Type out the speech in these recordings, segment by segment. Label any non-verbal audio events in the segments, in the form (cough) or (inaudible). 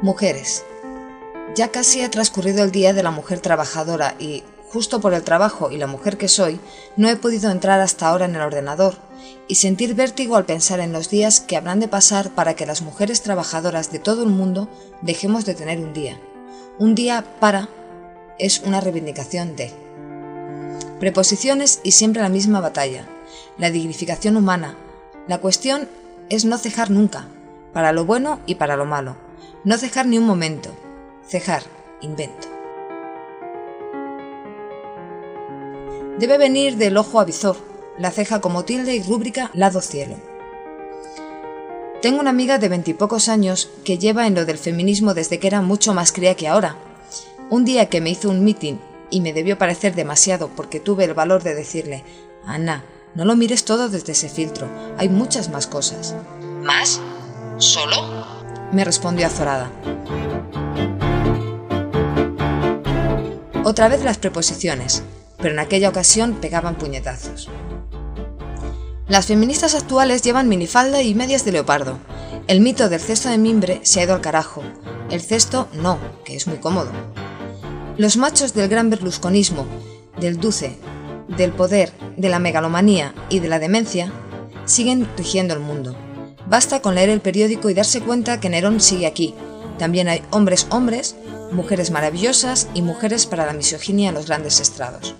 Mujeres. Ya casi ha transcurrido el día de la mujer trabajadora y, justo por el trabajo y la mujer que soy, no he podido entrar hasta ahora en el ordenador y sentir vértigo al pensar en los días que habrán de pasar para que las mujeres trabajadoras de todo el mundo dejemos de tener un día. Un día para es una reivindicación de. Preposiciones y siempre la misma batalla. La dignificación humana. La cuestión es no cejar nunca, para lo bueno y para lo malo. No cejar ni un momento. Cejar, invento. Debe venir del ojo avizor, la ceja como tilde y rúbrica lado cielo. Tengo una amiga de veintipocos años que lleva en lo del feminismo desde que era mucho más cría que ahora. Un día que me hizo un meeting y me debió parecer demasiado porque tuve el valor de decirle, Ana, no lo mires todo desde ese filtro, hay muchas más cosas. ¿Más? ¿Solo? Me respondió azorada. Otra vez las preposiciones, pero en aquella ocasión pegaban puñetazos. Las feministas actuales llevan minifalda y medias de leopardo. El mito del cesto de mimbre se ha ido al carajo. El cesto no, que es muy cómodo. Los machos del gran berlusconismo, del duce, del poder, de la megalomanía y de la demencia siguen rigiendo el mundo. Basta con leer el periódico y darse cuenta que Nerón sigue aquí. También hay hombres hombres, mujeres maravillosas y mujeres para la misoginia en los grandes estrados.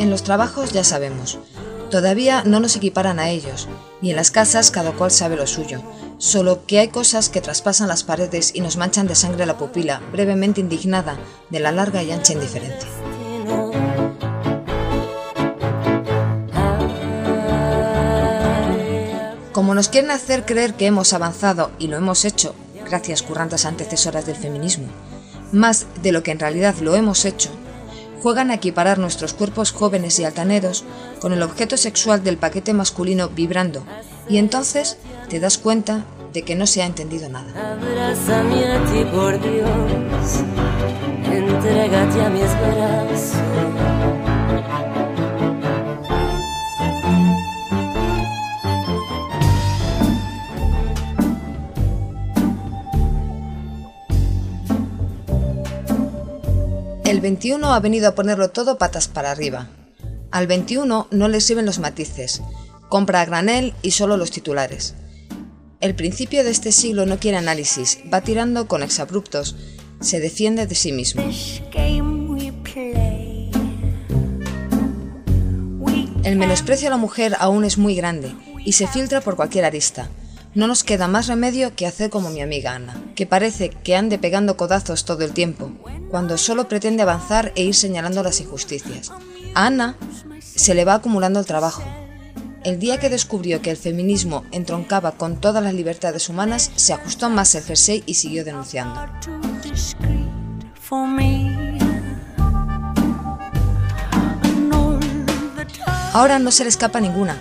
En los trabajos ya sabemos, todavía no nos equiparan a ellos, y en las casas cada cual sabe lo suyo, solo que hay cosas que traspasan las paredes y nos manchan de sangre la pupila, brevemente indignada de la larga y ancha indiferencia. Como nos quieren hacer creer que hemos avanzado, y lo hemos hecho, gracias currantes antecesoras del feminismo, más de lo que en realidad lo hemos hecho, juegan a equiparar nuestros cuerpos jóvenes y altaneros con el objeto sexual del paquete masculino vibrando, y entonces te das cuenta de que no se ha entendido nada. por Dios, entrégate a mis. El 21 ha venido a ponerlo todo patas para arriba. Al 21 no le sirven los matices, compra a granel y solo los titulares. El principio de este siglo no quiere análisis, va tirando con exabruptos, se defiende de sí mismo. El menosprecio a la mujer aún es muy grande y se filtra por cualquier arista. No nos queda más remedio que hacer como mi amiga Ana, que parece que ande pegando codazos todo el tiempo, cuando solo pretende avanzar e ir señalando las injusticias. A Ana se le va acumulando el trabajo. El día que descubrió que el feminismo entroncaba con todas las libertades humanas, se ajustó más el jersey y siguió denunciando. Ahora no se le escapa ninguna,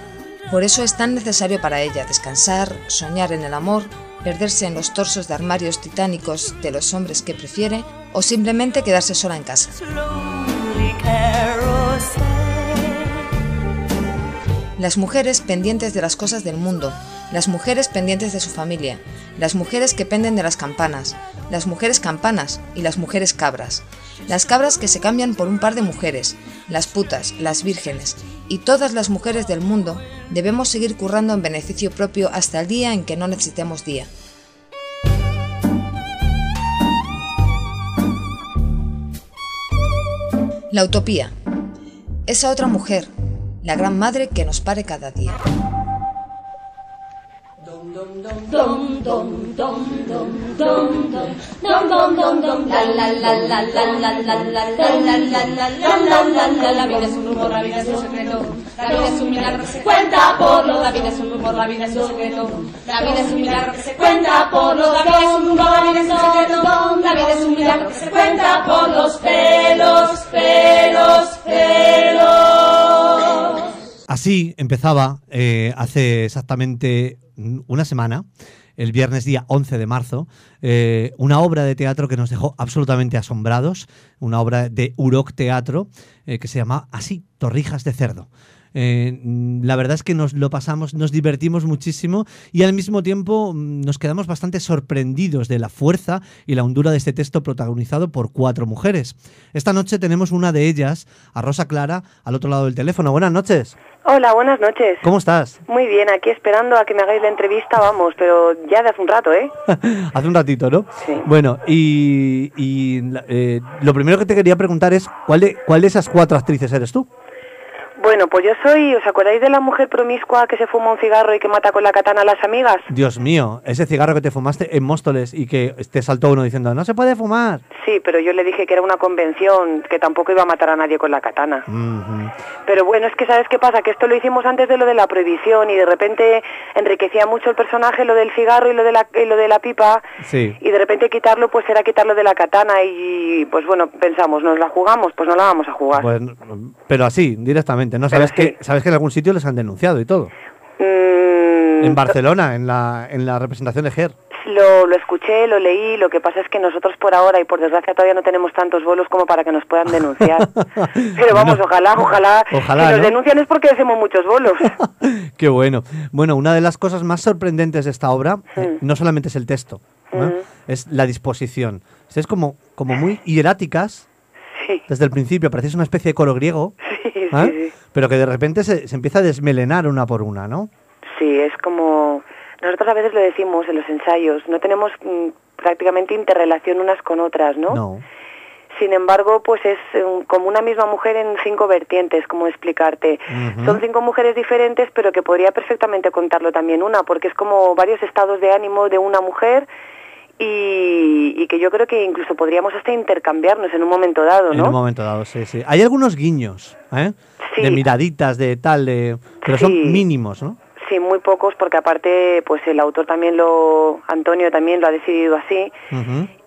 por eso es tan necesario para ella descansar, soñar en el amor, perderse en los torsos de armarios titánicos de los hombres que prefiere o simplemente quedarse sola en casa. Las mujeres pendientes de las cosas del mundo, las mujeres pendientes de su familia, las mujeres que penden de las campanas, las mujeres campanas y las mujeres cabras, las cabras que se cambian por un par de mujeres, las putas, las vírgenes, y todas las mujeres del mundo debemos seguir currando en beneficio propio hasta el día en que no necesitemos día. La utopía. Esa otra mujer, la gran madre que nos pare cada día. La vida es un rumor, la vida es un secreto. La vida es un milagro que se cuenta por los. La vida es un rumor, la vida es un secreto. La vida es un milagro que se cuenta por los. La vida es un rumor, la vida es un secreto. La vida es un milagro que se cuenta por los pelos, pelos, pelos. Así empezaba eh, hace exactamente una semana, el viernes día 11 de marzo, eh, una obra de teatro que nos dejó absolutamente asombrados, una obra de Uroc Teatro eh, que se llama así, Torrijas de Cerdo. Eh, mm, la verdad es que nos lo pasamos, nos divertimos muchísimo y al mismo tiempo mm, nos quedamos bastante sorprendidos de la fuerza y la hondura de este texto protagonizado por cuatro mujeres. Esta noche tenemos una de ellas, a Rosa Clara, al otro lado del teléfono. Buenas noches. Hola, buenas noches. ¿Cómo estás? Muy bien, aquí esperando a que me hagáis la entrevista, vamos, pero ya de hace un rato, ¿eh? (laughs) Hace un ratito, ¿no? Sí. Bueno, y, y, eh, lo primero que te quería preguntar es, ¿cuál de, ¿cuál de esas cuatro actrices eres tú? Bueno, pues yo soy, ¿os acordáis de la mujer promiscua que se fuma un cigarro y que mata con la katana a las amigas? Dios mío, ese cigarro que te fumaste en Móstoles y que te saltó uno diciendo, no se puede fumar. Sí, pero yo le dije que era una convención, que tampoco iba a matar a nadie con la katana. Pero bueno, es que ¿sabes qué pasa? Que esto lo hicimos antes de lo de la prohibición y de repente enriquecía mucho el personaje lo del cigarro y lo de la, y lo de la pipa Sí. y de repente quitarlo pues era quitarlo de la katana y pues bueno, pensamos, ¿nos la jugamos? Pues no la vamos a jugar. Pues, pero así, directamente, ¿no? Sabes, sí. que, sabes que en algún sitio les han denunciado y todo. Mm, En Barcelona, en la, en la representación de GER. Lo, lo escuché, lo leí, lo que pasa es que nosotros por ahora y por desgracia todavía no tenemos tantos bolos como para que nos puedan denunciar. (laughs) Pero vamos, Bueno, ojalá, ojalá. ojalá, si nos ¿no? denuncian es porque hacemos muchos bolos. (laughs) Qué bueno. Bueno, una de las cosas más sorprendentes de esta obra eh, no solamente es el texto, ¿no? Es la disposición. Es como, como muy hieráticas sí, desde el principio, parecéis una especie de coro griego, sí, (laughs) sí, sí. pero que de repente se, se empieza a desmelenar una por una, ¿no? Sí, es como... Nosotros a veces lo decimos en los ensayos, no tenemos mm, prácticamente interrelación unas con otras, ¿no? No. Sin embargo, pues es um, como una misma mujer en cinco vertientes, como explicarte. Son cinco mujeres diferentes, pero que podría perfectamente contarlo también una, porque es como varios estados de ánimo de una mujer y, y que yo creo que incluso podríamos hasta intercambiarnos en un momento dado, En ¿no? un momento dado, sí, sí. Hay algunos guiños, ¿eh? Sí. De miraditas, de tal, de... pero son mínimos, ¿no? Sí, muy pocos, porque aparte, pues el autor también lo, Antonio también lo ha decidido así.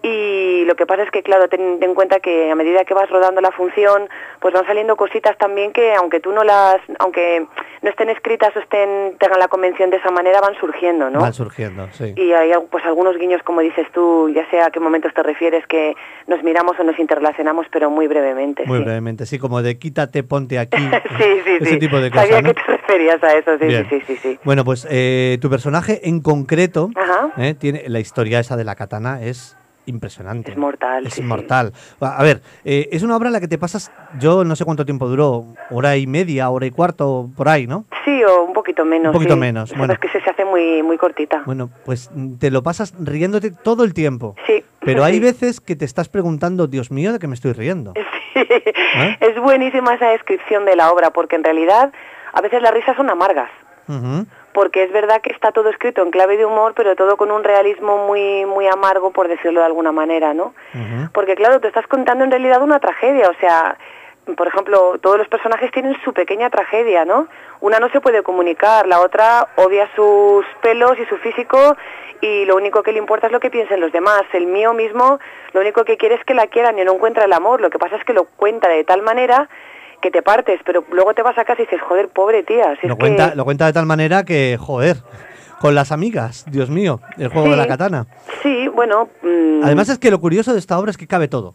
Y lo que pasa es que, claro, ten, ten en cuenta que a medida que vas rodando la función, pues van saliendo cositas también que, aunque tú no las, aunque no estén escritas o estén, tengan la convención de esa manera, van surgiendo, ¿no? Van surgiendo, sí. Y hay pues algunos guiños, como dices tú, ya sea a qué momentos te refieres, que nos miramos o nos interrelacionamos, pero muy brevemente. Muy sí. brevemente, sí, como de quítate, ponte aquí. (laughs) sí, sí, Ese sí. tipo de cosas, Sabía ¿no? que te referías a eso, sí, sí, sí, sí. Bueno, pues eh, tu personaje en concreto, Ajá. eh, tiene la historia esa de la katana es impresionante. Es mortal, Es sí, sí. mortal. A ver, eh, es una obra en la que te pasas, yo no sé cuánto tiempo duró, hora y media, hora y cuarto, por ahí, ¿no? Sí, o un poquito menos. Un poquito sí. menos, bueno. que se, se hace muy, muy cortita. Bueno, pues mm, te lo pasas riéndote todo el tiempo. Sí. Pero (laughs) hay veces que te estás preguntando, Dios mío, de que me estoy riendo. (laughs) Sí. ¿Eh? Es buenísima esa descripción de la obra, porque en realidad a veces las risas son amargas. Porque es verdad que está todo escrito en clave de humor, pero todo con un realismo muy, muy amargo, por decirlo de alguna manera, ¿no? Porque claro, te estás contando en realidad una tragedia, o sea, por ejemplo, todos los personajes tienen su pequeña tragedia, ¿no? Una no se puede comunicar, la otra odia sus pelos y su físico y lo único que le importa es lo que piensen los demás. El mío mismo lo único que quiere es que la quieran y no encuentra el amor. Lo que pasa es que lo cuenta de tal manera que te partes, pero luego te vas a casa y dices, joder, pobre tía. Si Lo, es cuenta, que... lo cuenta de tal manera que, joder, con las amigas, Dios mío, el juego de la katana. Sí, bueno... mm, Además es que lo curioso de esta obra es que cabe todo.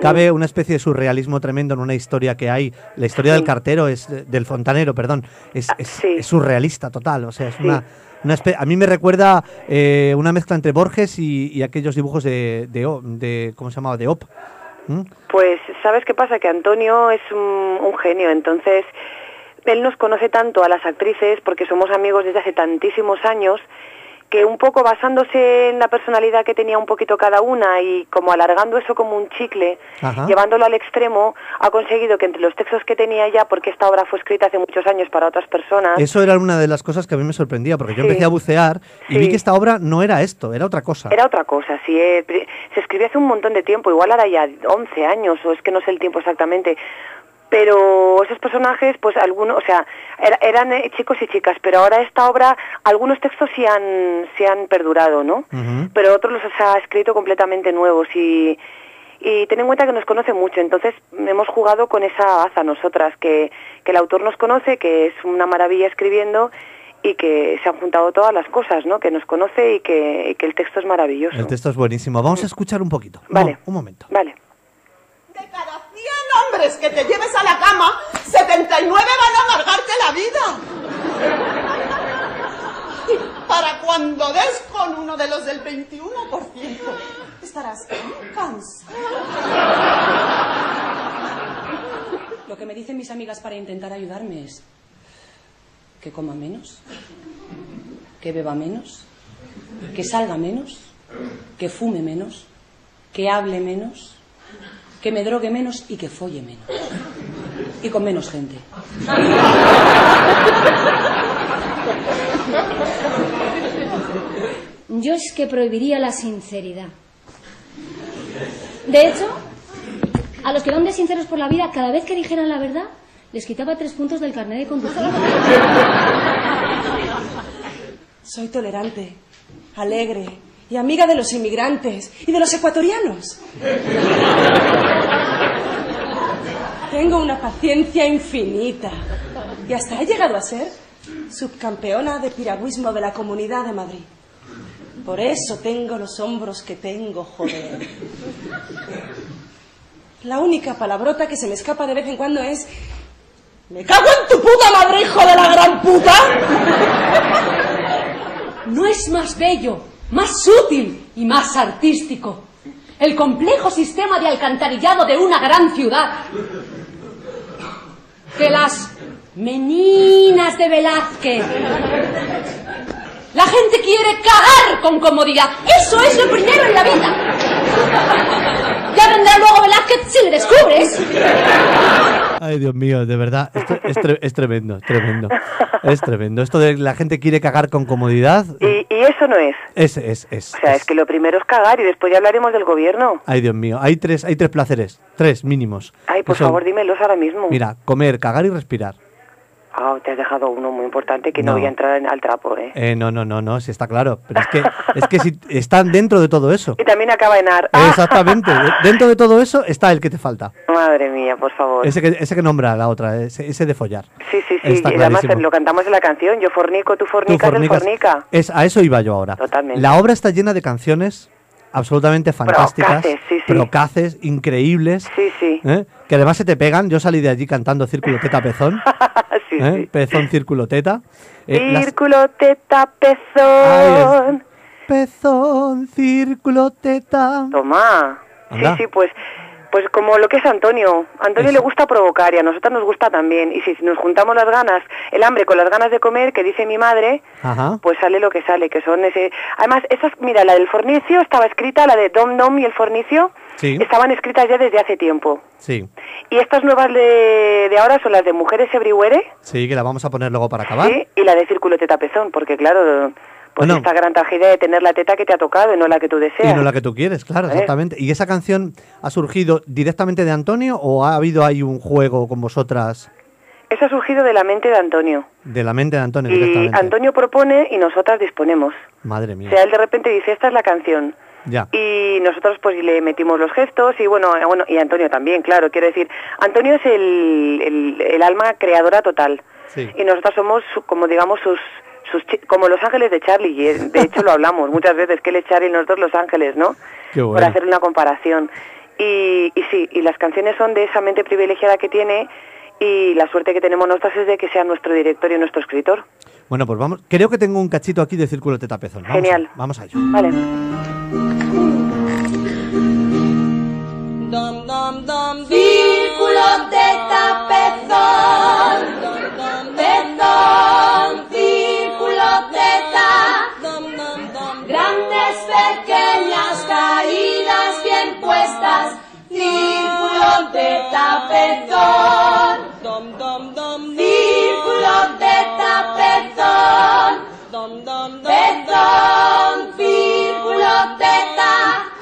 Cabe una especie de surrealismo tremendo en una historia que hay. La historia Sí. del cartero, es del fontanero, perdón, es, Ah, es- sí. es surrealista total. O sea, es una, una a mí me recuerda eh, una mezcla entre Borges y, y aquellos dibujos de, de, de- ¿cómo se llamaba? De Op. ¿Mm? Pues, ¿sabes qué pasa? Que Antonio es un, un genio, entonces él nos conoce tanto a las actrices porque somos amigos desde hace tantísimos años que un poco basándose en la personalidad que tenía un poquito cada una y como alargando eso como un chicle, Ajá. llevándolo al extremo, ha conseguido que entre los textos que tenía ya, porque esta obra fue escrita hace muchos años para otras personas, Eso era una de las cosas que a mí me sorprendía, porque yo Sí. empecé a bucear y Sí. vi que esta obra no era esto, era otra cosa. Era otra cosa, sí. eh, se escribió hace un montón de tiempo, igual ahora ya 11 años, o es que no sé el tiempo exactamente. Pero esos personajes, pues algunos, o sea, era- eran eh, chicos y chicas, pero ahora esta obra, algunos textos sí han, sí han perdurado, ¿no? Pero otros los ha escrito completamente nuevos y, y ten en cuenta que nos conoce mucho, entonces hemos jugado con esa baza nosotras, que, que el autor nos conoce, que es una maravilla escribiendo y que se han juntado todas las cosas, ¿no? Que nos conoce y que, y que el texto es maravilloso. El texto es buenísimo. Vamos a escuchar un poquito. Vale. un momento. Vale de cada 100 hombres que te lleves a la cama, 79 van a amargarte la vida. Y para cuando des con uno de los del 21%, estarás cansado. Lo que me dicen mis amigas para intentar ayudarme es que coma menos, que beba menos, que salga menos, que fume menos, que hable menos, que me drogue menos y que folle menos. Y con menos gente. Yo es que prohibiría la sinceridad. De hecho, a los que van de sinceros por la vida, cada vez que dijeran la verdad, les quitaba tres puntos del carnet de conducir. Soy tolerante, alegre y amiga de los inmigrantes y de los ecuatorianos. Tengo una paciencia infinita y hasta he llegado a ser subcampeona de piragüismo de la Comunidad de Madrid. Por eso tengo los hombros que tengo, joder. La única palabrota que se me escapa de vez en cuando es... ¡Me cago en tu puta madre, hijo de la gran puta! No es más bello, más sutil y más artístico el complejo sistema de alcantarillado de una gran ciudad que las meninas de Velázquez. La gente quiere cagar con comodidad. Eso es lo primero en la vida. Ya vendrá luego Velázquez si le descubres. Ay, Dios mío, de verdad, esto es, tre- es tremendo, tremendo. Es tremendo. Esto de la gente quiere cagar con comodidad, Y, y eso no es. es, es, es. O sea, es que lo primero es cagar y después ya hablaremos del gobierno. Ay, Dios mío, hay tres, hay tres placeres, tres mínimos. Ay, por favor, dímelos ahora mismo. Mira, comer, cagar y respirar. Ah, te has dejado uno muy importante que no, No. voy a entrar en- al trapo, ¿eh? Eh, no, no, no, no, sí está claro. Pero es que, es que si están dentro de todo eso. (laughs) Y también acaba en ar. ¡Ah! Exactamente. de- Dentro de todo eso está el que te falta. Madre mía, por favor. Ese que, ese que nombra la otra, ese, ese de follar. Sí, sí, sí. Está y además lo cantamos en la canción. Yo fornico, tú Tú fornicas, él fornicas. fornica. Es, a eso iba yo ahora. Totalmente. La obra está llena de canciones absolutamente fantásticas, Procaces, sí, sí. procaces, increíbles, Sí, sí. ¿eh? que además se te pegan. Yo salí de allí cantando Círculo Teta Pezón, (laughs) sí, ¿eh? sí. Pezón, Círculo Teta. (laughs) Eh, las- Círculo, teta, Ay, pezón. Pezón, Círculo Teta. Toma. Anda. Sí, sí, pues pues como lo que es Antonio. A Antonio le gusta provocar y a nosotros nos gusta también. Y si nos juntamos las ganas, el hambre con las ganas de comer, que dice mi madre, Ajá. pues sale lo que sale, que son ese... Además, esas, mira, la del fornicio estaba escrita, la de Dom Dom y el fornicio, Sí. estaban escritas ya desde hace tiempo. Sí, Y estas nuevas de, de ahora son las de Mujeres Everywhere, sí, que la vamos a poner luego para acabar. ¿sí? y la de Círculo Teta Pezón, porque claro, pues Bueno. esta gran tragedia de tener la teta que te ha tocado y no la que tú deseas. Y no la que tú quieres, claro, ¿Eh? exactamente. ¿Y esa canción ha surgido directamente de Antonio o ha habido ahí un juego con vosotras Eso ha surgido de la mente de Antonio. de la mente de Antonio Y directamente? Antonio propone y nosotras disponemos. Madre O mía. sea, él de repente dice, esta es la canción. Ya. Y nosotros pues le metimos los gestos y bueno, eh, bueno y Antonio también, claro. Quiero decir, Antonio es el, el, el alma creadora total. Sí. Y nosotros somos, como digamos, sus, sus como los ángeles de Charlie. Y de hecho lo hablamos muchas veces, que él es Charlie y nosotros los ángeles, ¿no? Qué Por bueno. hacer una comparación. Y, y sí, y las canciones son de esa mente privilegiada que tiene y la suerte que tenemos nosotros es de que sea nuestro director y nuestro escritor. Bueno, pues vamos. Creo que tengo un cachito aquí de Círculo Teta Pezón. Vamos Genial. a- vamos. Vale. Dom, dom, Círculo tapezón, Dom, dom, dom, círculo de tapezón, dom, dom, dom, pezón, círculo teta,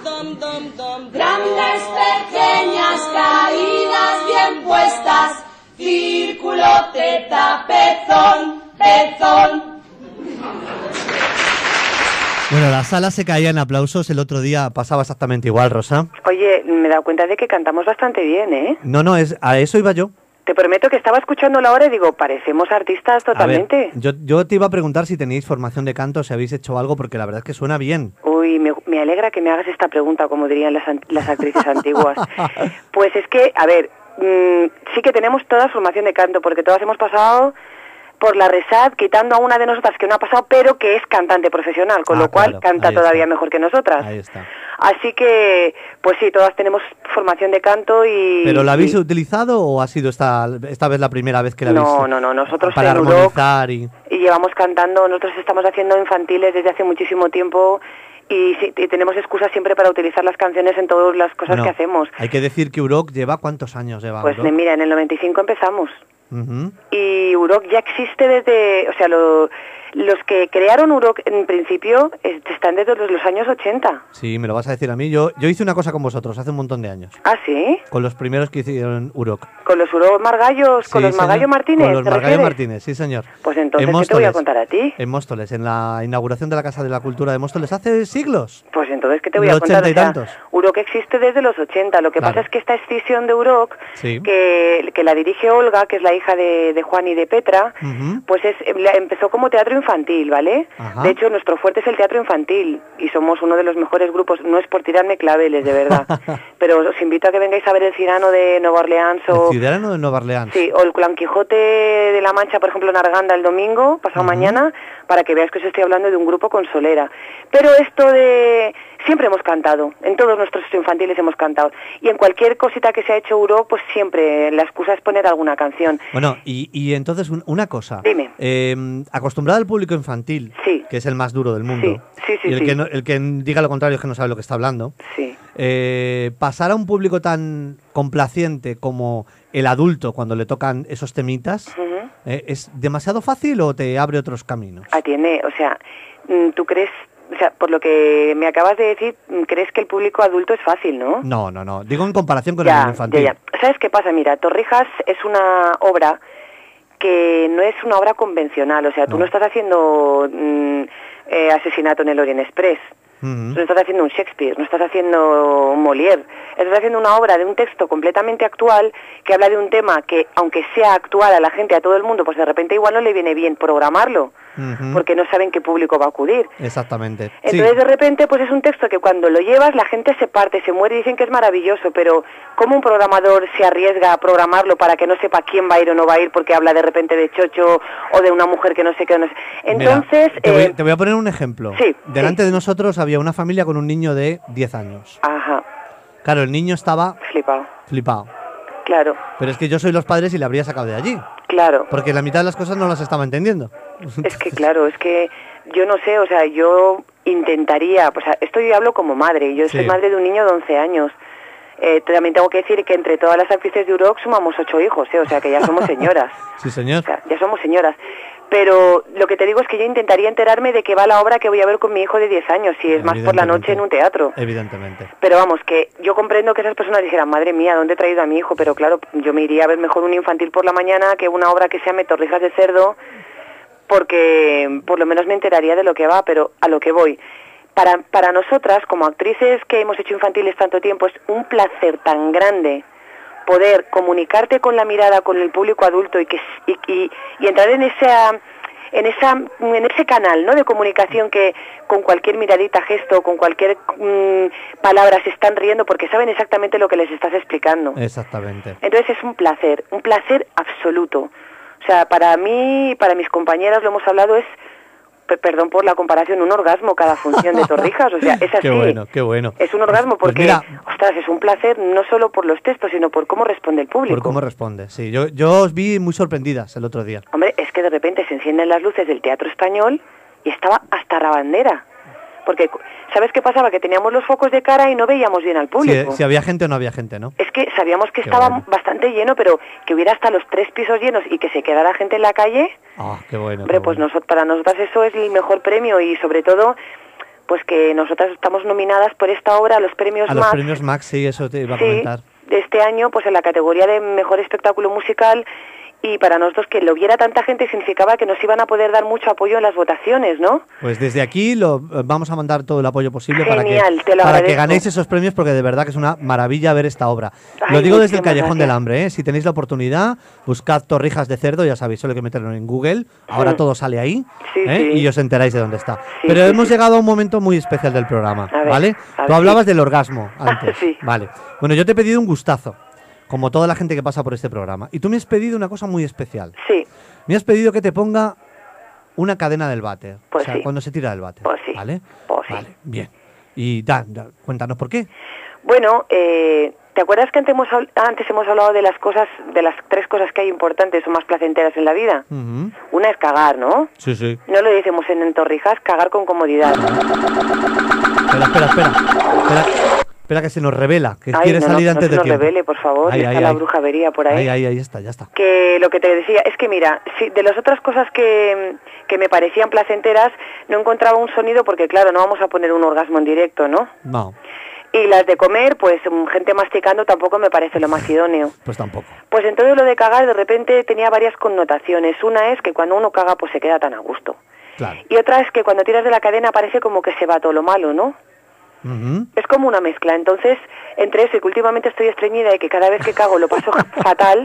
dom, dom, dom. grandes, pequeñas, caídas bien puestas, círculo teta, pezón, pezón. Bueno, la sala se caía en aplausos. El otro día pasaba exactamente igual, Rosa. Oye, me he dado cuenta de que cantamos bastante bien, ¿eh? No, no, es a eso iba yo. Te prometo que estaba escuchando la hora y digo, parecemos artistas ver, totalmente. yo, yo te iba a preguntar si tenéis formación de canto, si habéis hecho algo, porque la verdad es que suena bien. Uy, me, me alegra que me hagas esta pregunta, como dirían las, las actrices antiguas. (laughs) Pues es que, a ver, mm, sí que tenemos toda formación de canto, porque todas hemos pasado por la Resat, quitando a una de nosotras que no ha pasado, pero que es cantante profesional, con Ah, lo cual claro, canta ahí todavía está. mejor que nosotras. Ahí está. Así que, pues sí, todas tenemos formación de canto y... ¿Pero la habéis y- utilizado o ha sido esta, esta vez la primera vez que la habéis No, no, no, nosotros para en Uroc- armonizar y y llevamos cantando, nosotros estamos haciendo infantiles desde hace muchísimo tiempo y, sí, y tenemos excusas siempre para utilizar las canciones en todas las cosas Bueno, que hacemos. Hay que decir que Urok lleva cuántos años lleva Pues mira, en el 95 empezamos Ujú. y Urok ya existe desde, o sea, lo- los que crearon Urok en principio están desde los, los años 80. Sí, me lo vas a decir a mí. Yo, yo hice una cosa con vosotros hace un montón de años. Ah, sí, Con los primeros que hicieron Urok. con los Urok Margallos, con Sí, los Margallo señor. Martínez. Con los ¿te Margallo? Martínez, sí, señor. Pues entonces, En ¿qué te voy a contar a ti? En Móstoles, en la inauguración de la Casa de la Cultura de Móstoles hace siglos. Pues entonces, ¿qué te voy a contar? 80 y O sea, tantos. Urok existe desde los 80. Lo que Claro. pasa es que esta escisión de Urok, Sí. que, que la dirige Olga, que es la hija de, de Juan y de Petra, Ujú. pues es, empezó como teatro infantil, ¿vale? Ajá. De hecho, nuestro fuerte es el teatro infantil y somos uno de los mejores grupos. No es por tirarme claveles, de verdad, (laughs) pero os invito a que vengáis a ver el Cirano de Nueva Orleans o... El ciudadano de Nueva Orleans. Sí, o el Clan Quijote de la Mancha, por ejemplo, en Arganda el domingo, pasado mañana, para que veáis que os estoy hablando de un grupo con solera. Pero esto de... Siempre hemos cantado, en todos nuestros infantiles hemos cantado. Y en cualquier cosita que se ha hecho Euro, pues siempre la excusa es poner alguna canción. Bueno, y, y entonces un- una cosa. Dime. Eh, acostumbrado al público infantil, Sí. que es el más duro del mundo. Sí, sí, sí, y el, sí. Que no- el que diga lo contrario es que no sabe lo que está hablando. Sí. Eh, pasar a un público tan complaciente como el adulto cuando le tocan esos temitas, eh, ¿es demasiado fácil o te abre otros caminos? Atiende, o sea, mm, tú crees... O sea, por lo que me acabas de decir, crees que el público adulto es fácil, ¿no? No, no, no. Digo en comparación con ya, el infantil. ya, ya. ¿Sabes qué pasa? Mira, Torrijas es una obra que no es una obra convencional. O sea, tú No. no estás haciendo mm, eh, Asesinato en el Orient Express. Tú no estás haciendo un Shakespeare, no estás haciendo un Molière. Estás haciendo una obra de un texto completamente actual que habla de un tema que, aunque sea actual a la gente, a todo el mundo, pues de repente igual no le viene bien programarlo, Ujú. porque no saben qué público va a acudir. Exactamente. Sí. Entonces de repente pues es un texto que cuando lo llevas la gente se parte, se muere y dicen que es maravilloso, pero ¿cómo un programador se arriesga a programarlo para que no sepa quién va a ir o no va a ir porque habla de repente de chocho o de una mujer que no sé qué? No sé? Mira, Entonces, te, voy, eh, te voy a poner un ejemplo. sí, Delante sí. de nosotros había una familia con un niño de 10 años. ajá, Claro, el niño estaba flipado. flipado. Claro, Pero es que yo soy los padres y le habría sacado de allí. claro. Porque la mitad de las cosas no las estaba entendiendo. (laughs) Es que claro, es que yo no sé, o sea, yo intentaría, pues a- esto yo hablo como madre, yo soy madre de un niño de 11 años. Eh, también tengo que decir que entre todas las actrices de Uroc sumamos ocho hijos, ¿eh? o sea que ya somos (laughs) señoras. Sí, señor. O sea, ya somos señoras. Pero lo que te digo es que yo intentaría enterarme de qué va la obra que voy a ver con mi hijo de 10 años, si es más por la noche en un teatro. Evidentemente. Pero vamos, que yo comprendo que esas personas dijeran, madre mía, ¿dónde he traído a mi hijo? Pero claro, yo me iría a ver mejor un infantil por la mañana que una obra que se llame Torrijas de Cerdo, porque por lo menos me enteraría de lo que va, pero a lo que voy. Para, para nosotras, como actrices que hemos hecho infantiles tanto tiempo, es un placer tan grande poder comunicarte con la mirada con el público adulto y que y, y- y entrar en esa en esa en ese canal no de comunicación que con cualquier miradita gesto con cualquier mm, palabra se están riendo porque saben exactamente lo que les estás explicando. Exactamente. entonces es un placer un placer absoluto. O sea para mí para mis compañeras lo hemos hablado es perdón por la comparación un orgasmo cada función de Torrijas o sea es (laughs) así Qué bueno, qué bueno. es un orgasmo Pues porque, mira, ostras, es un placer no solo por los textos, sino por cómo responde el público. por cómo responde. Sí, yo, yo os vi muy sorprendidas el otro día. Hombre, es que de repente se encienden las luces del teatro español y estaba hasta Rabandera. Porque, ¿sabes qué pasaba? Que teníamos los focos de cara y no veíamos bien al público. si había gente o no había gente, ¿no? Es que sabíamos que Qué estaba bueno. bastante lleno, pero que hubiera hasta los tres pisos llenos y que se quedara gente en la calle, Ah, qué bueno. hombre, qué pues bueno. nosot- para nosotras eso es el mejor premio y sobre todo, pues que nosotras estamos nominadas por esta obra a los premios A los premios Max, sí, eso te iba a Sí, comentar. de este año, pues en la categoría de mejor espectáculo musical y para nosotros que lo viera tanta gente significaba que nos iban a poder dar mucho apoyo en las votaciones, ¿no? Pues desde aquí lo eh, vamos a mandar todo el apoyo posible para que, para que ganéis esos premios porque de verdad que es una maravilla ver esta obra. Ay, lo digo desde el Callejón gracias. del Hambre, ¿eh? si tenéis la oportunidad, buscad Torrijas de Cerdo, ya sabéis, solo hay que meterlo en Google, ahora Mm. todo sale ahí Sí, ¿eh? sí. y os enteráis de dónde está. Sí, Pero hemos llegado a un momento muy especial del programa, ver, ¿vale? Tú hablabas del orgasmo antes. (laughs) Sí. Vale. Bueno, yo te he pedido un gustazo, como toda la gente que pasa por este programa, y tú me has pedido una cosa muy especial. Sí, Me has pedido que te ponga una cadena del váter. Pues o sea, sí. cuando se tira del váter. Pues sí. ¿Vale? Pues sí. Vale, bien. Y da, da, cuéntanos por qué. Bueno, eh, ¿te acuerdas que antes hemos, antes hemos hablado de las cosas, de las tres cosas que hay importantes o más placenteras en la vida? Ujú. Una es cagar, ¿no? Sí, sí. No lo decimos en Entorrijas, cagar con comodidad. Espera, espera, espera. Espera, espera que se nos revela, que Ay, quiere no, salir no, antes no se de nos tiempo. revele, por favor, Ahí, está ahí, la ahí. bruja avería por ahí. Ahí, ahí, ahí está, ya está. que lo que te decía es que mira, si de las otras cosas que, que me parecían placenteras no encontraba un sonido porque claro, no vamos a poner un orgasmo en directo, ¿no? No, Y las de comer, pues mm, gente masticando tampoco me parece lo más (laughs) idóneo. pues tampoco. Pues entonces lo de cagar de repente tenía varias connotaciones. Una es que cuando uno caga pues se queda tan a gusto. Claro. Y otra es que cuando tiras de la cadena parece como que se va todo lo malo, ¿no? Es como una mezcla. Entonces, entre eso y que últimamente estoy estreñida y que cada vez que cago lo paso (laughs) fatal,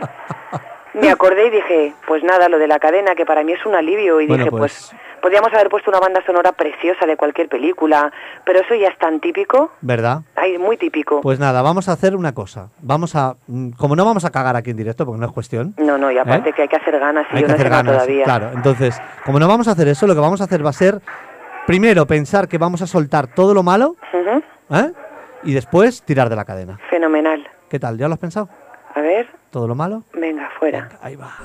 me acordé y dije, pues nada, lo de la cadena, que para mí es un alivio. Y Bueno, dije, pues- pues... podríamos haber puesto una banda sonora preciosa de cualquier película, pero eso ya es tan típico. ¿Verdad? Ay, muy típico. Pues nada, vamos a hacer una cosa. Vamos a, mm, como no vamos a cagar aquí en directo, porque no es cuestión. no, no, y aparte ¿Eh? que hay que hacer ganas y Hay yo que no hacer ganas, todavía. claro. Entonces, como no vamos a hacer eso, lo que vamos a hacer va a ser, primero, pensar que vamos a soltar todo lo malo, ¿eh? Y después tirar de la cadena. Fenomenal. ¿Qué tal? ¿Ya lo has pensado? A ver, ¿Todo lo malo? venga, fuera. Ahí va.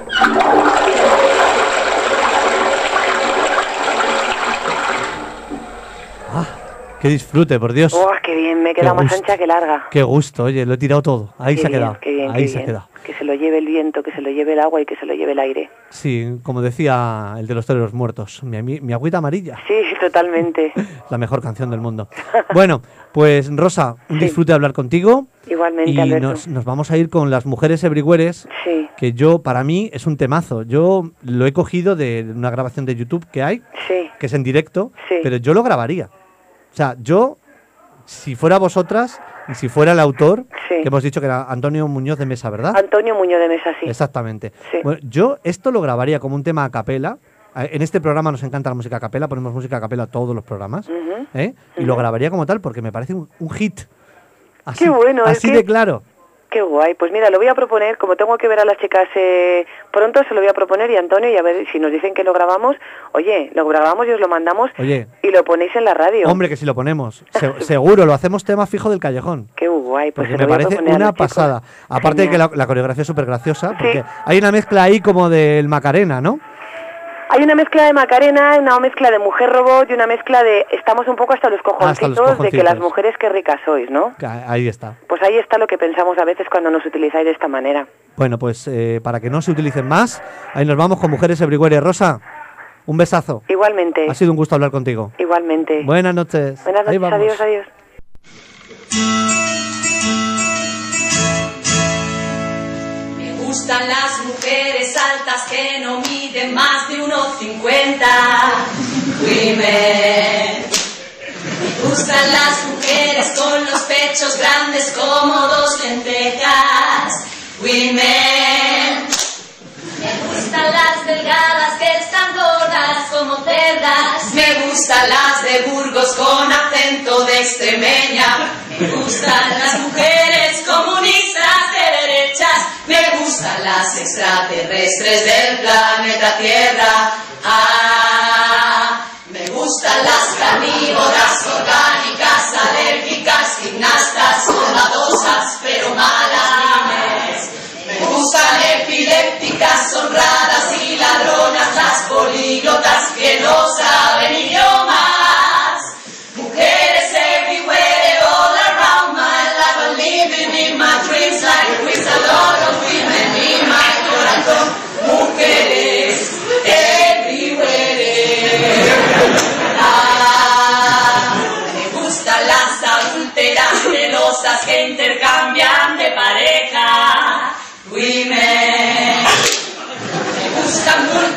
Qué disfrute, por Dios. ¡Oh, qué bien! Me he quedado Qué más gusto. ancha que larga. Qué gusto, oye, lo he tirado todo. Ahí Qué se ha quedado. Qué bien, Ahí qué se ha bien. quedado. Que se lo lleve el viento, que se lo lleve el agua y que se lo lleve el aire. Sí, como decía el de los toreros muertos, mi, ami- mi agüita amarilla, Sí, totalmente. (laughs) la mejor canción del mundo. Bueno, pues Rosa, un Sí. disfrute hablar contigo. Igualmente, Y Alberto. nos, nos vamos a ir con las mujeres everywheres, Sí, que yo, para mí, es un temazo. Yo lo he cogido de una grabación de YouTube que hay, sí. que es en directo, pero yo lo grabaría. O sea, yo, si fuera vosotras y si fuera el autor, Sí. que hemos dicho que era Antonio Muñoz de Mesa, ¿verdad? Antonio Muñoz de Mesa, sí. Exactamente. Sí. Bueno, yo esto lo grabaría como un tema a capela. Eh, En este programa nos encanta la música a capela, ponemos música a capela a todos los programas. ¿eh? Y lo grabaría como tal porque me parece un, un hit. Así, Qué bueno, es Así que- de claro. Qué guay. Pues mira, lo voy a proponer, como tengo que ver a las chicas eh, pronto, se lo voy a proponer y Antonio, y a ver si nos dicen que lo grabamos, oye, lo grabamos y os lo mandamos Oye. y lo ponéis en la radio. Hombre, que si lo ponemos, (laughs) se- seguro, lo hacemos tema fijo del callejón. Qué guay, pues Porque se me lo voy a parece proponer una pasada. Aparte de que la coreografía es súper graciosa, porque Sí. hay una mezcla ahí como del Macarena, ¿no? Hay una mezcla de Macarena, una mezcla de mujer robot y una mezcla de estamos un poco hasta los cojoncitos, de que las mujeres qué ricas sois, ¿no? Ahí está. Pues ahí está lo que pensamos a veces cuando nos utilizáis de esta manera. Bueno, pues eh, para que no se utilicen más, ahí nos vamos con Mujeres Everywhere. Rosa, un besazo. Igualmente, Ha sido un gusto hablar contigo. igualmente. Buenas noches. Buenas noches, adiós, adiós. Gustan las mujeres altas que no miden más de 1,50. Women. Me gustan las mujeres con los pechos grandes como dos lentejas. Women. Me gustan las delgadas que están gordas como cerdas. Me gustan las de Burgos con acento de extremeña. Me gustan las mujeres comunistas. Gustan las extraterrestres del planeta Tierra. Ah, me gustan las carnívoras orgánicas, alérgicas, gimnastas, soldadosas, pero malas. Me gustan epilépticas, honradas y ladronas, las políglotas que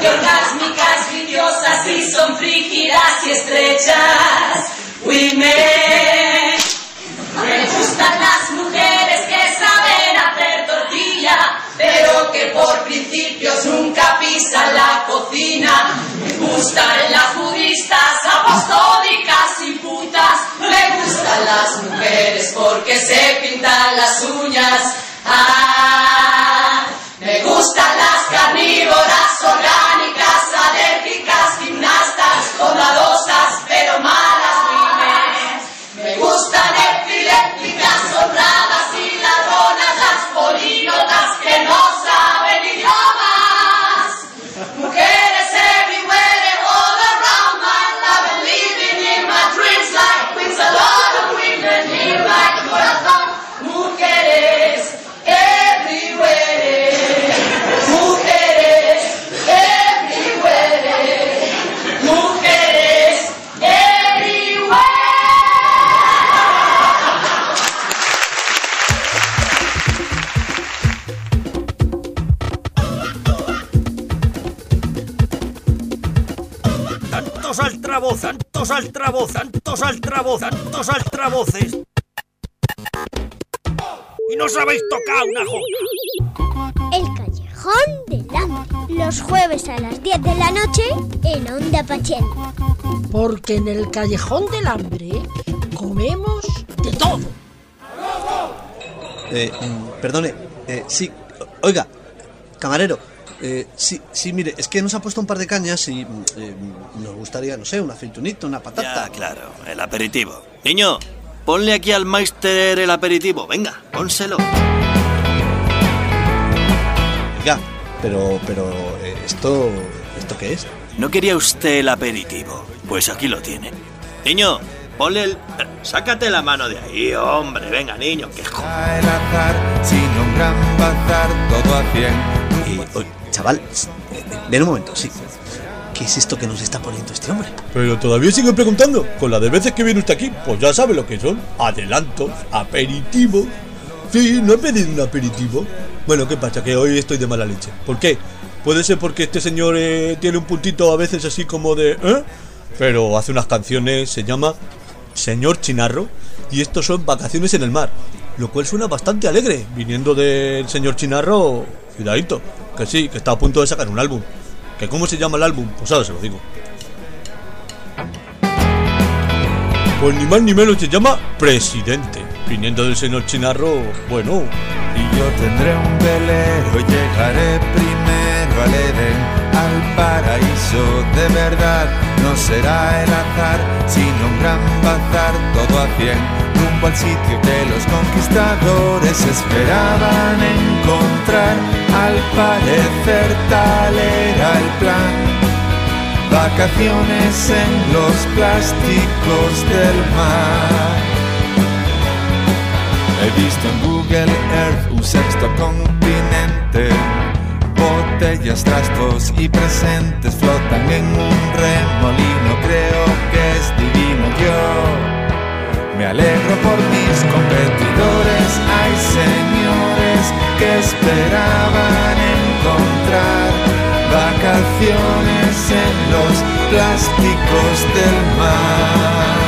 gustan multiorgásmicas, viciosas y son frígidas y estrechas. Women. Me gustan las mujeres que saben hacer tortilla, pero que por principios nunca pisan la cocina. Me gustan las budistas, apostólicas y putas. Me gustan las mujeres porque se pintan las uñas. Ah, me gustan las carnívoras orgánicas. Santos altravos, santos altravos, santos altravos, santos altavoces. Y no sabéis tocar una jota. El Callejón del Hambre. Los jueves a las 10 de la noche en Onda Pachén. Porque en el Callejón del Hambre comemos de todo. Eh, mm, perdone, eh, sí, oiga, camarero, eh, sí, sí, mire, es que nos ha puesto un par de cañas y mm, eh, nos gustaría, no sé, una aceitunita, una patata. Ya, claro, el aperitivo. Niño, ponle aquí al Meister el aperitivo. Venga, pónselo. Oiga, pero, pero, eh, esto, ¿esto qué es? ¿No quería usted el aperitivo? Pues aquí lo tiene. Niño, ponle el... Sácate la mano de ahí, hombre. Venga, niño, que jo- el chaval, ven un momento, sí. ¿Qué es esto que nos está poniendo este hombre? Pero todavía sigue preguntando. Con las de veces que viene usted aquí, pues ya sabe lo que son. Adelantos, aperitivos. Sí, ¿no he pedido un aperitivo? Bueno, ¿qué pasa? Que hoy estoy de mala leche. ¿Por qué? Puede ser porque este señor eh, tiene un puntito a veces así como de... ¿eh? Pero hace unas canciones, se llama Señor Chinarro. Y estos son Vacaciones en el Mar. Lo cual suena bastante alegre. Viniendo del señor Chinarro, cuidadito. Que sí, que está a punto de sacar un álbum. ¿Que cómo se llama el álbum? Pues ahora se lo digo. Pues ni más ni menos se llama Presidente. Viniendo del señor Chinarro, bueno. Y yo tendré un velero, llegaré primero al Edén, al paraíso de verdad. No será el azar, sino un gran bazar, todo a cien, al sitio que los conquistadores esperaban encontrar. Al parecer tal era el plan. Vacaciones en los plásticos del mar. He visto en Google Earth un sexto continente. Botellas, trastos y presentes flotan en un remolino. Creo que es divino. Yo me alegro por mis competidores. Hay señores que esperaban encontrar vacaciones en los plásticos del mar.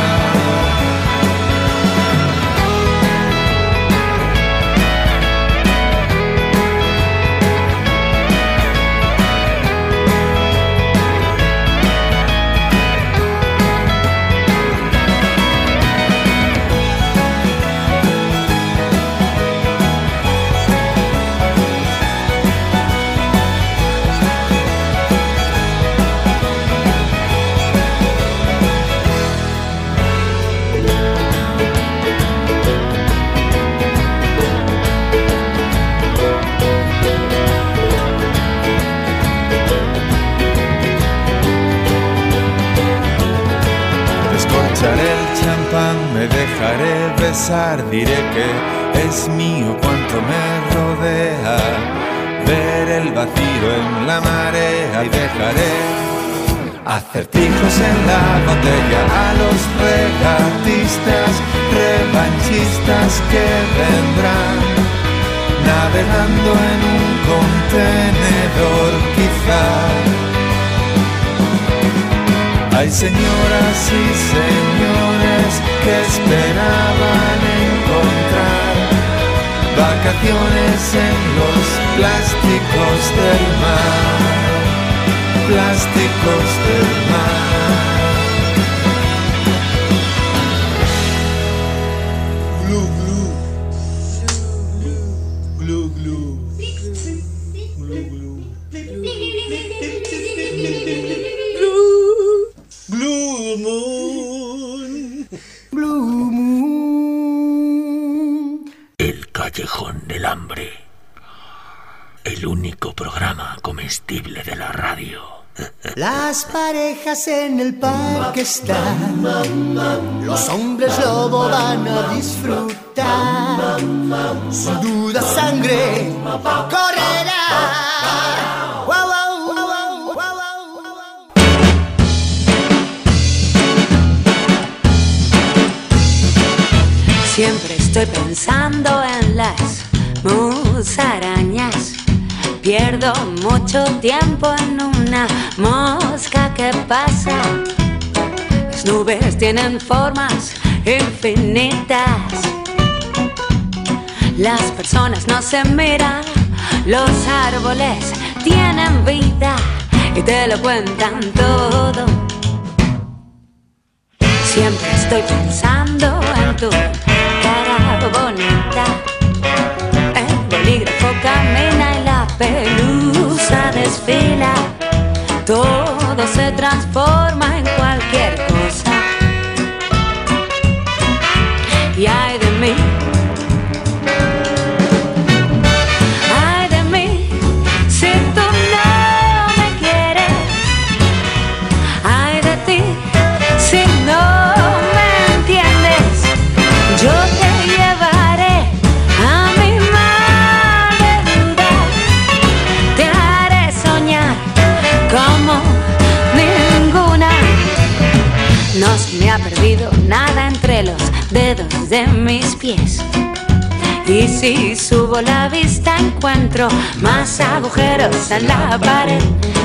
Diré que es mío cuanto me rodea. Ver el vacío en la marea y dejaré acertijos en la botella a los regatistas, revanchistas que vendrán navegando en un contenedor quizá. Hay señoras y señores que esperaban encontrar vacaciones en los plásticos del mar, plásticos del mar. Parejas en el parque están. Los hombres lobo van a disfrutar. Sin duda sangre correrá. Siempre estoy pensando en las musarañas. Pierdo mucho tiempo en una mosca que pasa nubes tienen formas infinitas. Las personas no se miran, los árboles tienen vida y te lo cuentan todo. Siempre estoy pensando en tu cara bonita. El bolígrafo camina y la pelusa desfila. Todo se transforma en cualquier cosa. Nada entre los dedos de mis pies. Y si subo la vista encuentro más agujeros en la pared.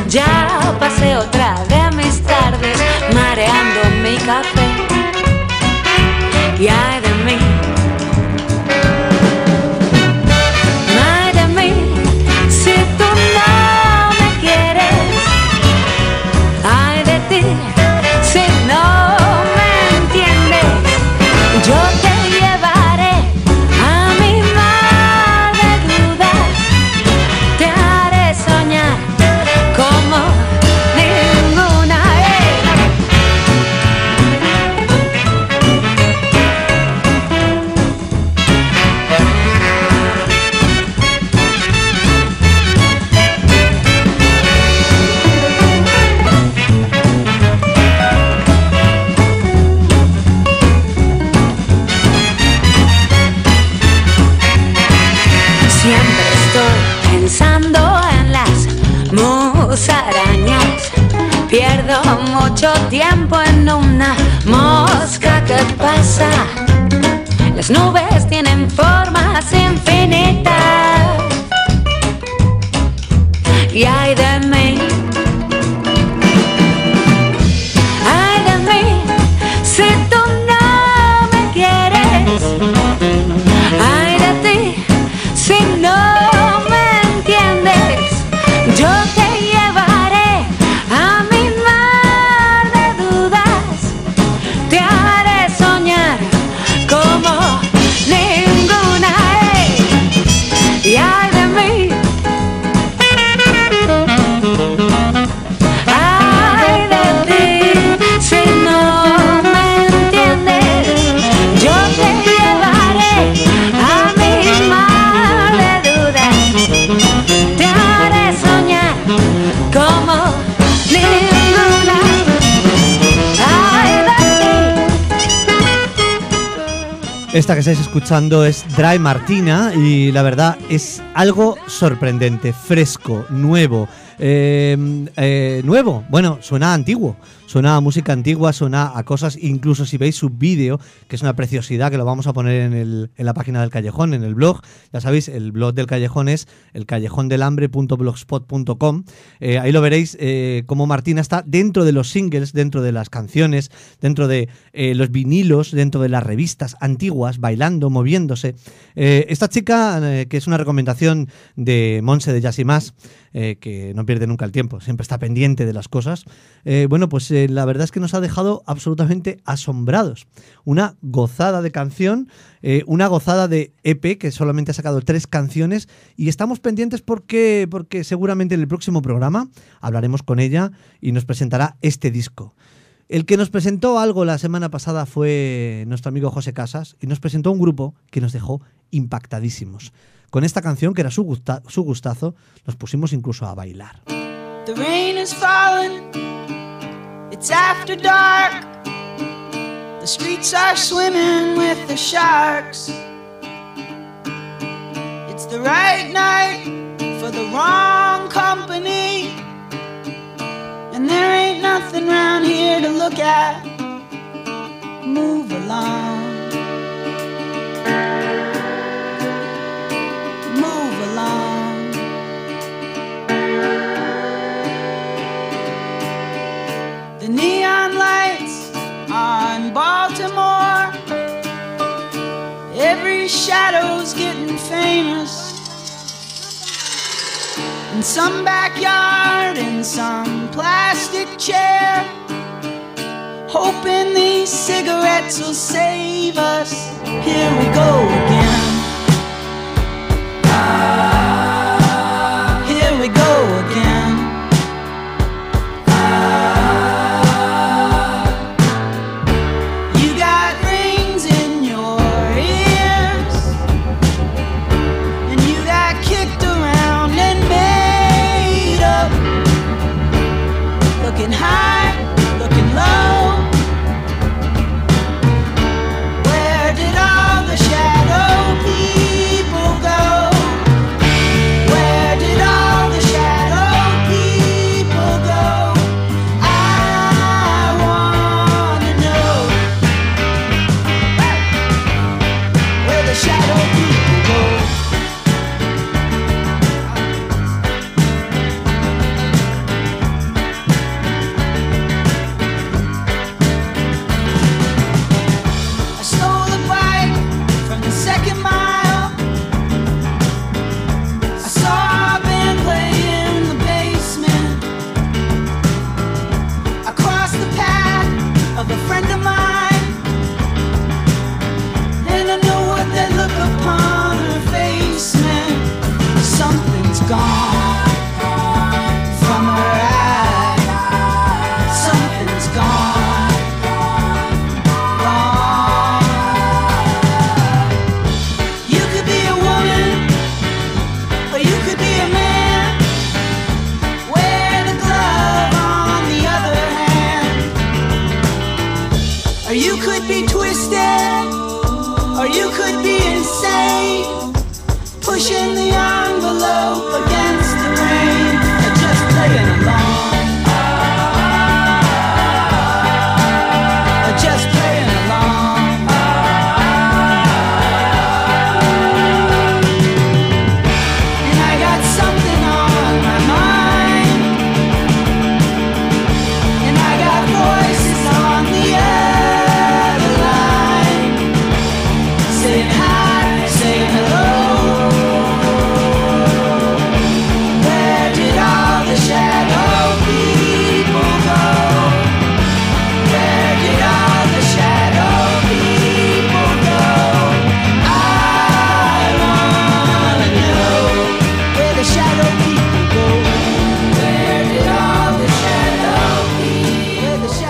Ya pasé otra de mis tardes mareando mi café. Y Las nubes Esta que estáis escuchando es Dry Martina y la verdad es algo sorprendente, fresco, nuevo. Eh, eh, nuevo, bueno, suena antiguo, suena a música antigua, suena a cosas, incluso si veis su vídeo, que es una preciosidad, que lo vamos a poner en, el- en la página del Callejón, en el blog. Ya sabéis, el blog del Callejón es el callejondelambre.blogspot.com. Eh, ahí lo veréis eh, cómo Martina está dentro de los singles, dentro de las canciones, dentro de eh, los vinilos, dentro de las revistas antiguas, bailando, moviéndose. Eh, esta chica, eh, que es una recomendación de Monse de Jazz y Más, que no pierde nunca el tiempo, siempre está pendiente de las cosas, bueno, pues eh, la verdad es que nos ha dejado absolutamente asombrados. Una gozada de canción, eh, una gozada de EP, que solamente ha sacado tres canciones, y estamos pendientes porque, porque seguramente en el próximo programa hablaremos con ella y nos presentará este disco. El que nos presentó algo la semana pasada fue nuestro amigo José Casas y nos presentó un grupo que nos dejó impactadísimos. Con esta canción, que era su, su gustazo, nos pusimos incluso a bailar. The rain is falling. It's after dark. The streets are swimming with the sharks. It's the right night for the wrong company. And there ain't nothing round here to look at. Move along. Famous. In some backyard, in some plastic chair. Hoping these cigarettes will save us. Here we go again. Here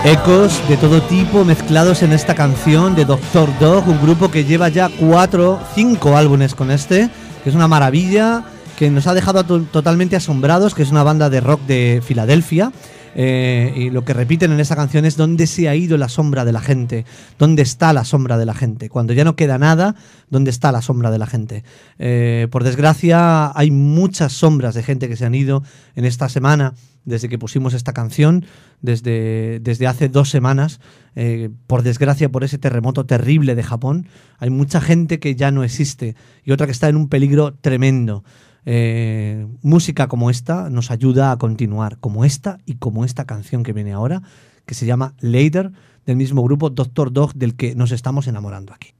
Ecos de todo tipo mezclados en esta canción de Doctor Dog, un grupo que lleva ya cuatro, cinco álbumes con este, que es una maravilla, que nos ha dejado to- totalmente asombrados, que es una banda de rock de Filadelfia. Eh, y lo que repiten en esta canción es dónde se ha ido la sombra de la gente, dónde está la sombra de la gente. Cuando ya no queda nada, dónde está la sombra de la gente. Eh, por desgracia, hay muchas sombras de gente que se han ido en esta semana desde que pusimos esta canción, desde, desde hace dos semanas. Eh, por desgracia, por ese terremoto terrible de Japón, hay mucha gente que ya no existe y otra que está en un peligro tremendo. Eh, música como esta nos ayuda a continuar, como esta y como esta canción que viene ahora, que se llama Later, del mismo grupo Doctor Dog, del que nos estamos enamorando aquí.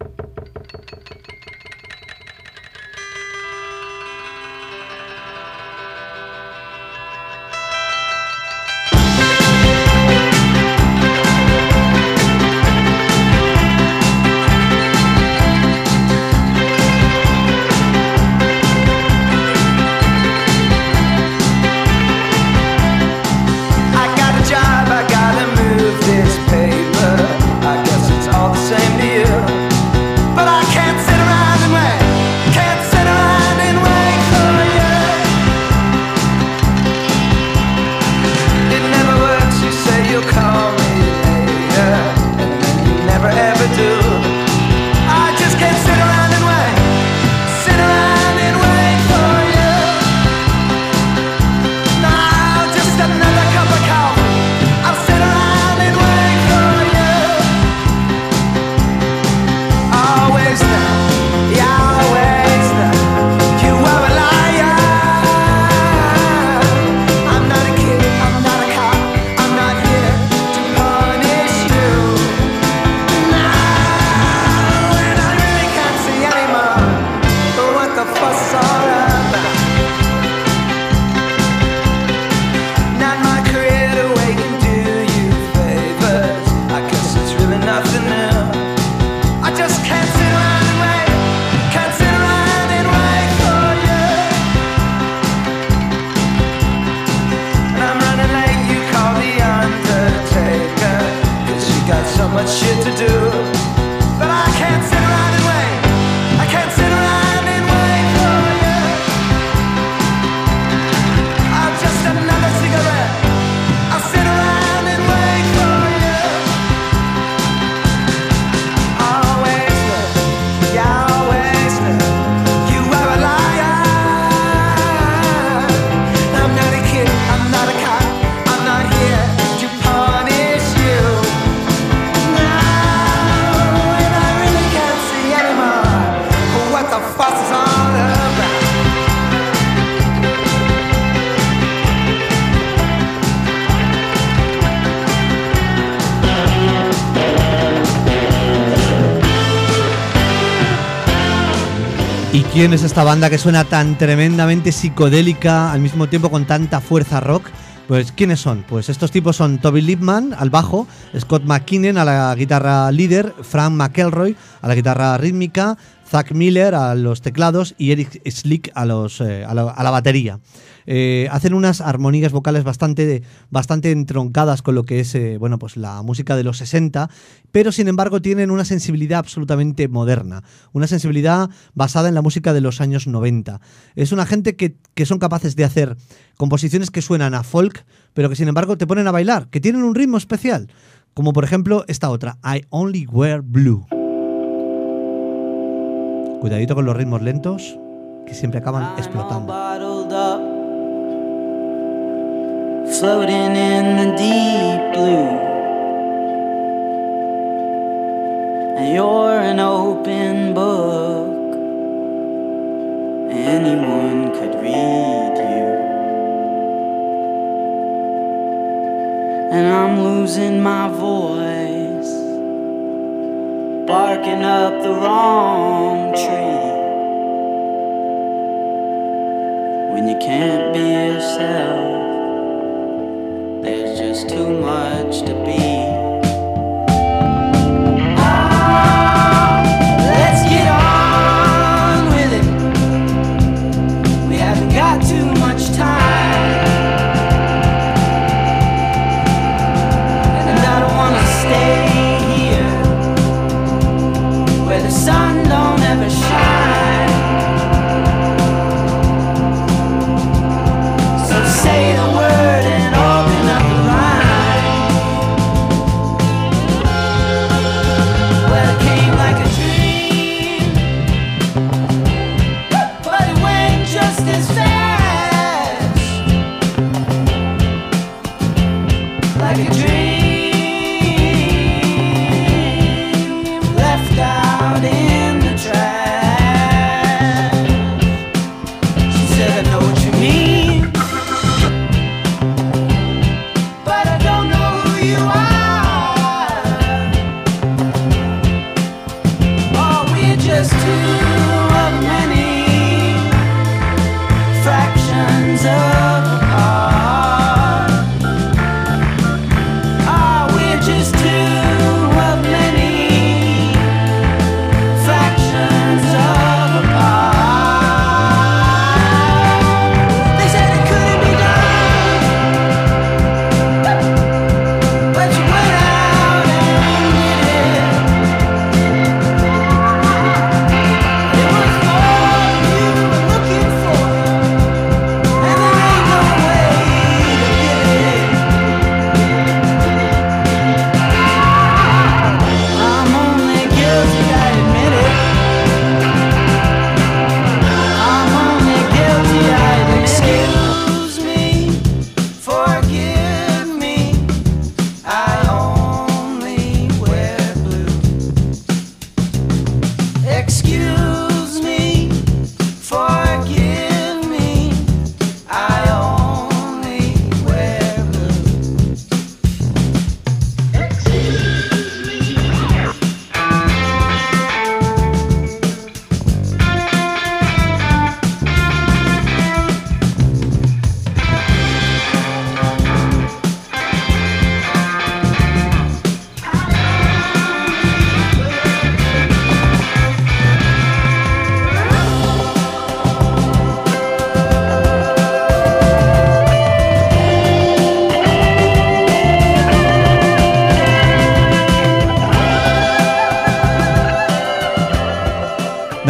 Quién es esta banda que suena tan tremendamente psicodélica al mismo tiempo con tanta fuerza rock? Pues ¿quiénes son? Pues estos tipos son Toby Lipman al bajo, Scott McKinnon a la guitarra líder, Frank McElroy a la guitarra rítmica, Zach Miller a los teclados y Eric Slick a, eh, a la batería. Eh, hacen unas armonías vocales bastante, bastante entroncadas con lo que es eh, bueno, pues la música de los 60, pero sin embargo tienen una sensibilidad absolutamente moderna, una sensibilidad basada en la música de los años 90. Es una gente que, que son capaces de hacer composiciones que suenan a folk, pero que sin embargo te ponen a bailar, que tienen un ritmo especial, como por ejemplo esta otra, I Only Wear Blue. Cuidadito con los ritmos lentos, que siempre acaban explotando. Floating in the deep blue. And you're an open book, anyone could read you. And I'm losing my voice, barking up the wrong tree. when you can't be yourself. Too much to be.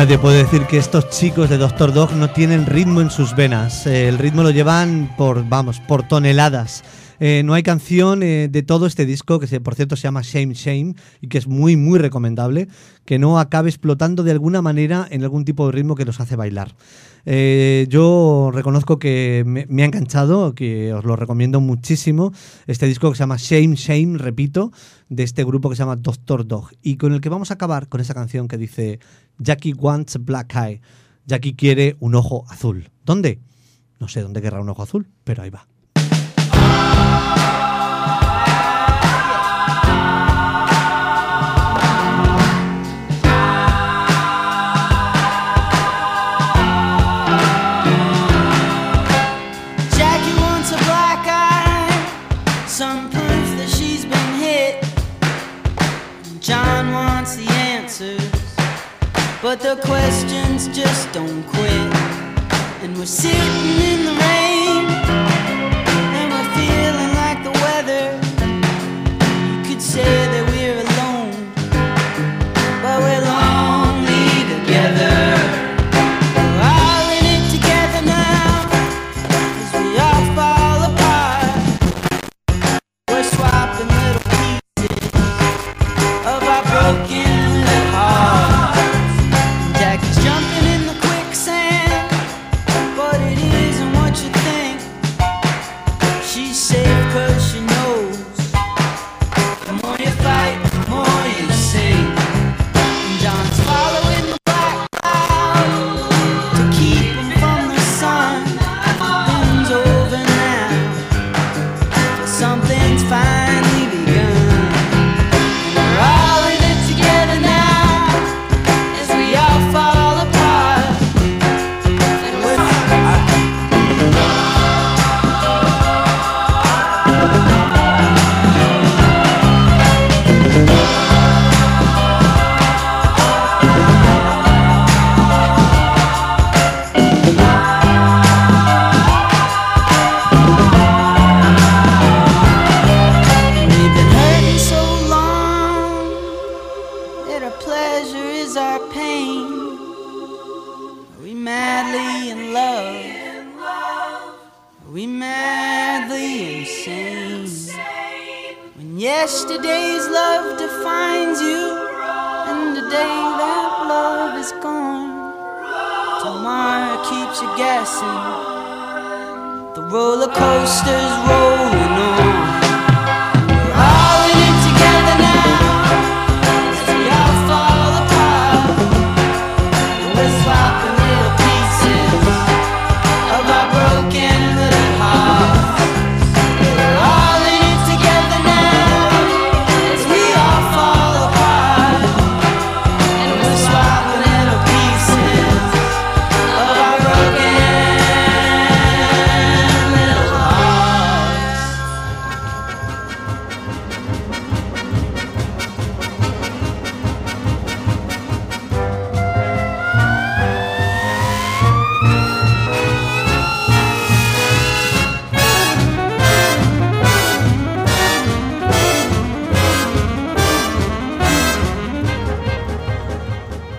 Nadie puede decir que estos chicos de Doctor Dog no tienen ritmo en sus venas. Eh, el ritmo lo llevan por, vamos, por toneladas. Eh, no hay canción eh, de todo este disco, que se- por cierto se llama Shame Shame, y que es muy, muy recomendable, que no acabe explotando de alguna manera en algún tipo de ritmo que los hace bailar. Eh, yo reconozco que me, me ha enganchado, que os lo recomiendo muchísimo, este disco que se llama Shame Shame, repito, de este grupo que se llama Doctor Dog, y con el que vamos a acabar con esa canción que dice Jackie wants black eye. Jackie quiere un ojo azul. ¿Dónde? No sé dónde querrá un ojo azul, pero ahí va. Don't quit. And we're sitting in the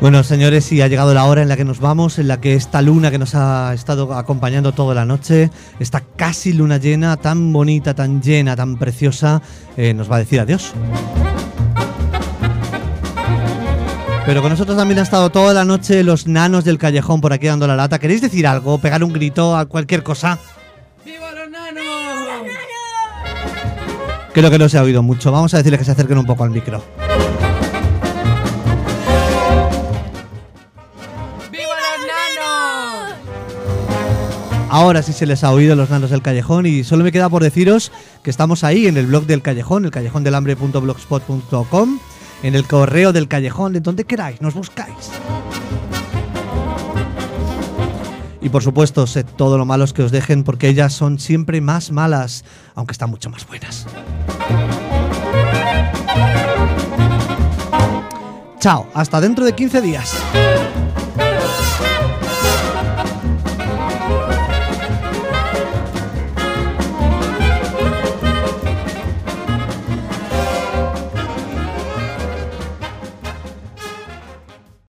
Bueno, señores, y ha llegado la hora en la que nos vamos, en la que esta luna que nos ha estado acompañando toda la noche, esta casi luna llena, tan bonita, tan llena, tan preciosa, eh, nos va a decir adiós. Pero con nosotros también ha estado toda la noche los nanos del callejón por aquí dando la lata. ¿Queréis decir algo? ¿Pegar un grito a cualquier cosa? Creo que no se ha oído mucho. Vamos a decirles que se acerquen un poco al micro. Ahora sí se les ha oído los nanos del callejón y solo me queda por deciros que estamos ahí en el blog del callejón, el callejondelambre.blogspot.com, en el correo del callejón, en donde queráis, nos buscáis. Y por supuesto, sed todo lo malos que os dejen porque ellas son siempre más malas, aunque están mucho más buenas. Chao, hasta dentro de 15 días.